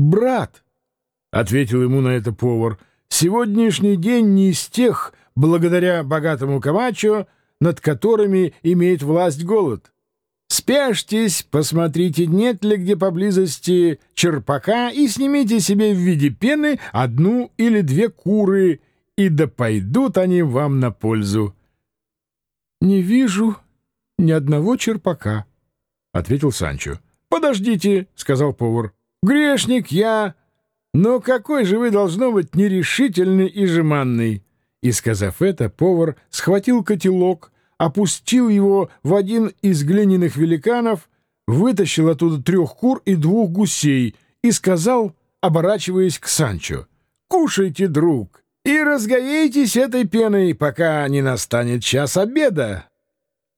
«Брат», — ответил ему на это повар, — «сегодняшний день не из тех, благодаря богатому Камачо, над которыми имеет власть голод. Спешьтесь, посмотрите, нет ли где поблизости черпака, и снимите себе в виде пены одну или две куры, и да пойдут они вам на пользу. — Не вижу ни одного черпака, — ответил Санчо. — Подождите, — сказал повар. — Грешник я, но какой же вы должно быть нерешительный и жеманный. И, сказав это, повар схватил котелок, опустил его в один из глиняных великанов, вытащил оттуда трех кур и двух гусей и сказал, оборачиваясь к Санчо, «Кушайте, друг, и разговейтесь этой пеной, пока не настанет час обеда».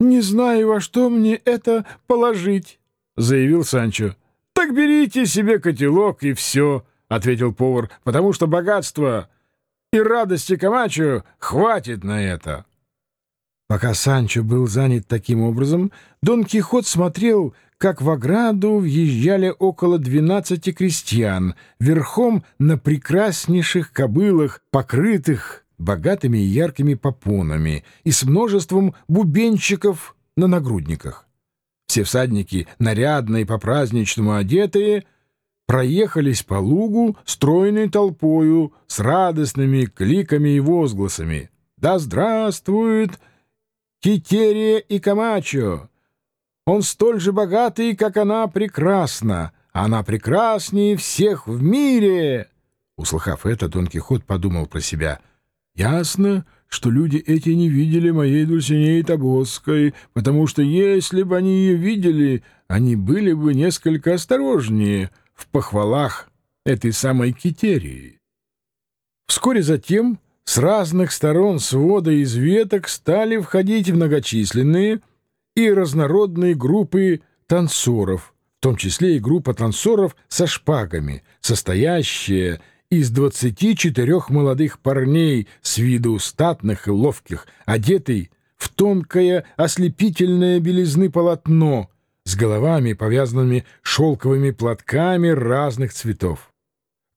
«Не знаю, во что мне это положить», — заявил Санчо. «Так берите себе котелок и все», — ответил повар, «потому что богатство и радости Камачо хватит на это». Пока Санчо был занят таким образом, Дон Кихот смотрел, как в ограду въезжали около двенадцати крестьян, верхом на прекраснейших кобылах, покрытых богатыми и яркими попонами и с множеством бубенчиков на нагрудниках. Все всадники, нарядно и по-праздничному одетые, проехались по лугу стройной толпою с радостными кликами и возгласами. «Да здравствует!» Китерия и Камачо. Он столь же богатый, как она прекрасна. Она прекраснее всех в мире. Услыхав это, Дон Кихот подумал про себя. Ясно, что люди эти не видели моей Дульсинеи Тобоской, потому что если бы они ее видели, они были бы несколько осторожнее в похвалах этой самой Китерии. Вскоре затем с разных сторон свода из веток стали входить многочисленные и разнородные группы танцоров, в том числе и группа танцоров со шпагами, состоящая из двадцати четырех молодых парней с виду статных и ловких, одетый в тонкое ослепительное белизны полотно с головами, повязанными шелковыми платками разных цветов.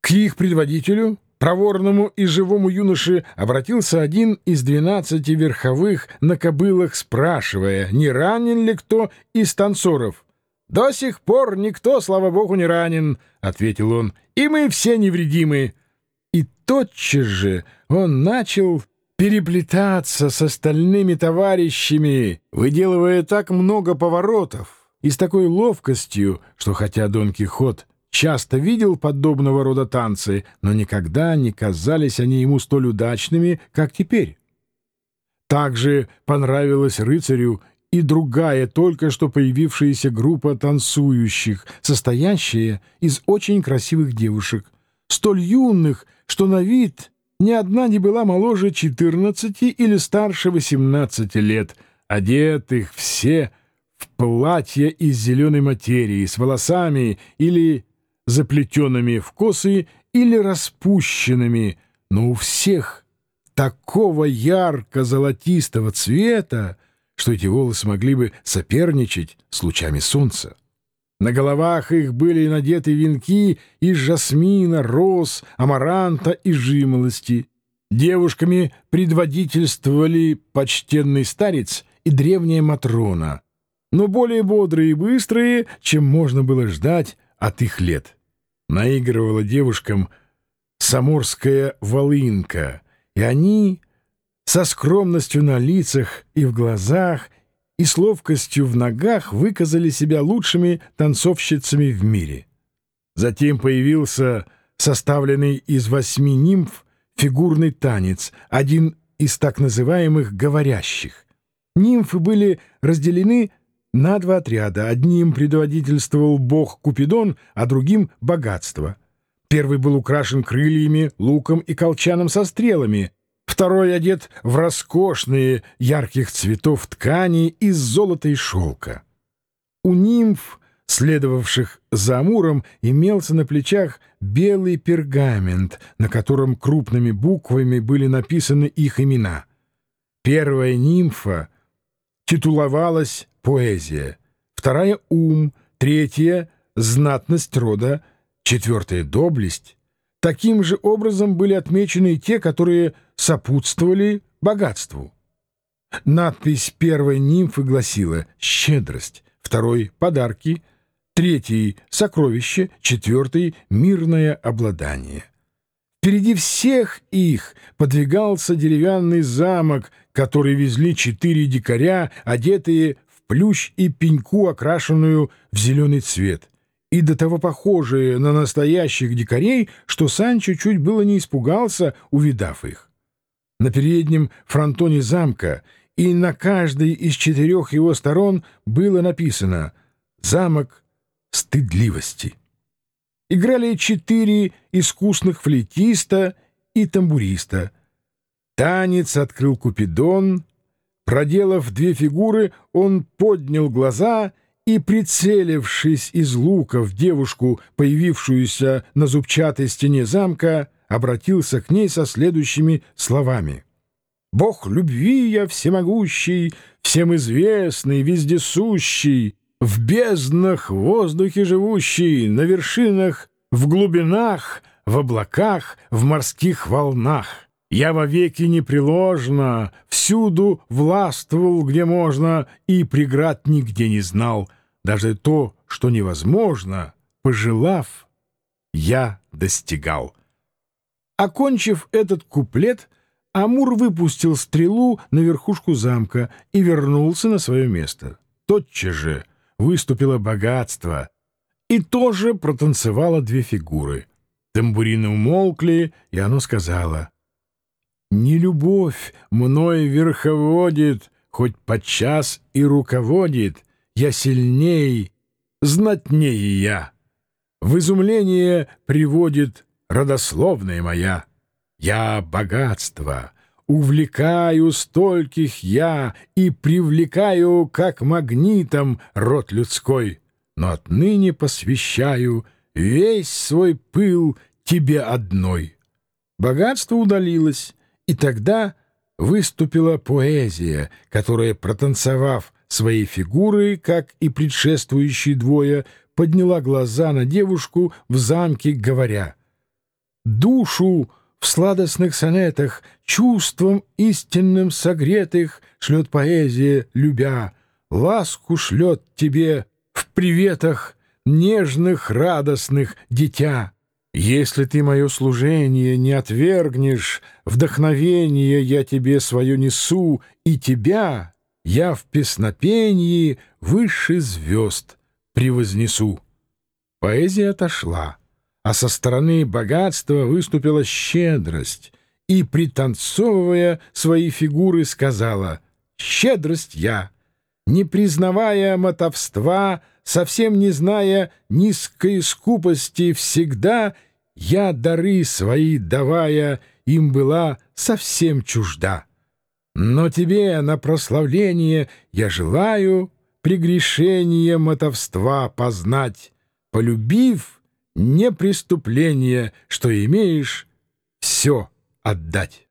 К их предводителю проворному и живому юноше обратился один из двенадцати верховых на кобылах, спрашивая, не ранен ли кто из танцоров. «До сих пор никто, слава богу, не ранен», — ответил он, — «и мы все невредимы». И тотчас же он начал переплетаться с остальными товарищами, выделывая так много поворотов и с такой ловкостью, что хотя Дон Кихот часто видел подобного рода танцы, но никогда не казались они ему столь удачными, как теперь. Также понравилась рыцарю и другая только что появившаяся группа танцующих, состоящая из очень красивых девушек, столь юных, что на вид ни одна не была моложе 14 или старше 18 лет, одетых все в платья из зеленой материи, с волосами или заплетенными в косы или распущенными, но у всех такого ярко-золотистого цвета, что эти волосы могли бы соперничать с лучами солнца. На головах их были надеты венки из жасмина, роз, амаранта и жимолости. Девушками предводительствовали почтенный старец и древняя Матрона, но более бодрые и быстрые, чем можно было ждать от их лет. Наигрывала девушкам саморская волынка, и они со скромностью на лицах и в глазах и с ловкостью в ногах выказали себя лучшими танцовщицами в мире. Затем появился составленный из восьми нимф фигурный танец, один из так называемых «говорящих». Нимфы были разделены на два отряда. Одним предводительствовал бог Купидон, а другим — богатство. Первый был украшен крыльями, луком и колчаном со стрелами. Второй одет в роскошные ярких цветов ткани из золота и шелка. У нимф, следовавших за Амуром, имелся на плечах белый пергамент, на котором крупными буквами были написаны их имена. Первая нимфа титуловалась поэзия, вторая — ум, третья — знатность рода, четвертая — доблесть. Таким же образом были отмечены и те, которые сопутствовали богатству. Надпись первой нимфы гласила «щедрость», второй — «подарки», третий — «сокровище», четвертый — «мирное обладание». Впереди всех их подвигался деревянный замок, который везли четыре дикаря, одетые в плющ и пеньку, окрашенную в зеленый цвет, и до того похожие на настоящих дикарей, что Санчо чуть было не испугался, увидав их. На переднем фронтоне замка и на каждой из четырех его сторон было написано «Замок стыдливости» играли четыре искусных флейтиста и тамбуриста. Танец открыл Купидон. Проделав две фигуры, он поднял глаза и, прицелившись из лука в девушку, появившуюся на зубчатой стене замка, обратился к ней со следующими словами. «Бог любви я всемогущий, всем известный, вездесущий, в безднах, воздухе живущий, на вершинах, в глубинах, в облаках, в морских волнах. Я вовеки непреложно, всюду властвовал, где можно, и преград нигде не знал. Даже то, что невозможно, пожелав, я достигал. Окончив этот куплет, Амур выпустил стрелу на верхушку замка и вернулся на свое место. Тотчас же выступило богатство, и тоже протанцевало две фигуры. Тамбурины умолкли, и оно сказала, «Не любовь мной верховодит, хоть подчас и руководит, я сильней, знатнее я. В изумление приводит родословная моя. Я богатство, увлекаю стольких я и привлекаю, как магнитом, род людской, но отныне посвящаю весь свой пыл тебе одной. Богатство удалилось, и тогда выступила поэзия, которая, протанцевав своей фигурой, как и предшествующие двое, подняла глаза на девушку в замке, говоря «Душу в сладостных сонетах, чувством истинным согретых, шлет поэзия, любя, ласку шлет тебе в приветах нежных, радостных, дитя. Если ты мое служение не отвергнешь, вдохновение я тебе свое несу, и тебя я в песнопении выше звезд превознесу. Поэзия отошла а со стороны богатства выступила щедрость и, пританцовывая свои фигуры, сказала «Щедрость я, не признавая мотовства, совсем не зная низкой скупости, всегда я дары свои давая, им была совсем чужда. Но тебе на прославление я желаю прегрешение мотовства познать, полюбив — не преступление, что имеешь все отдать.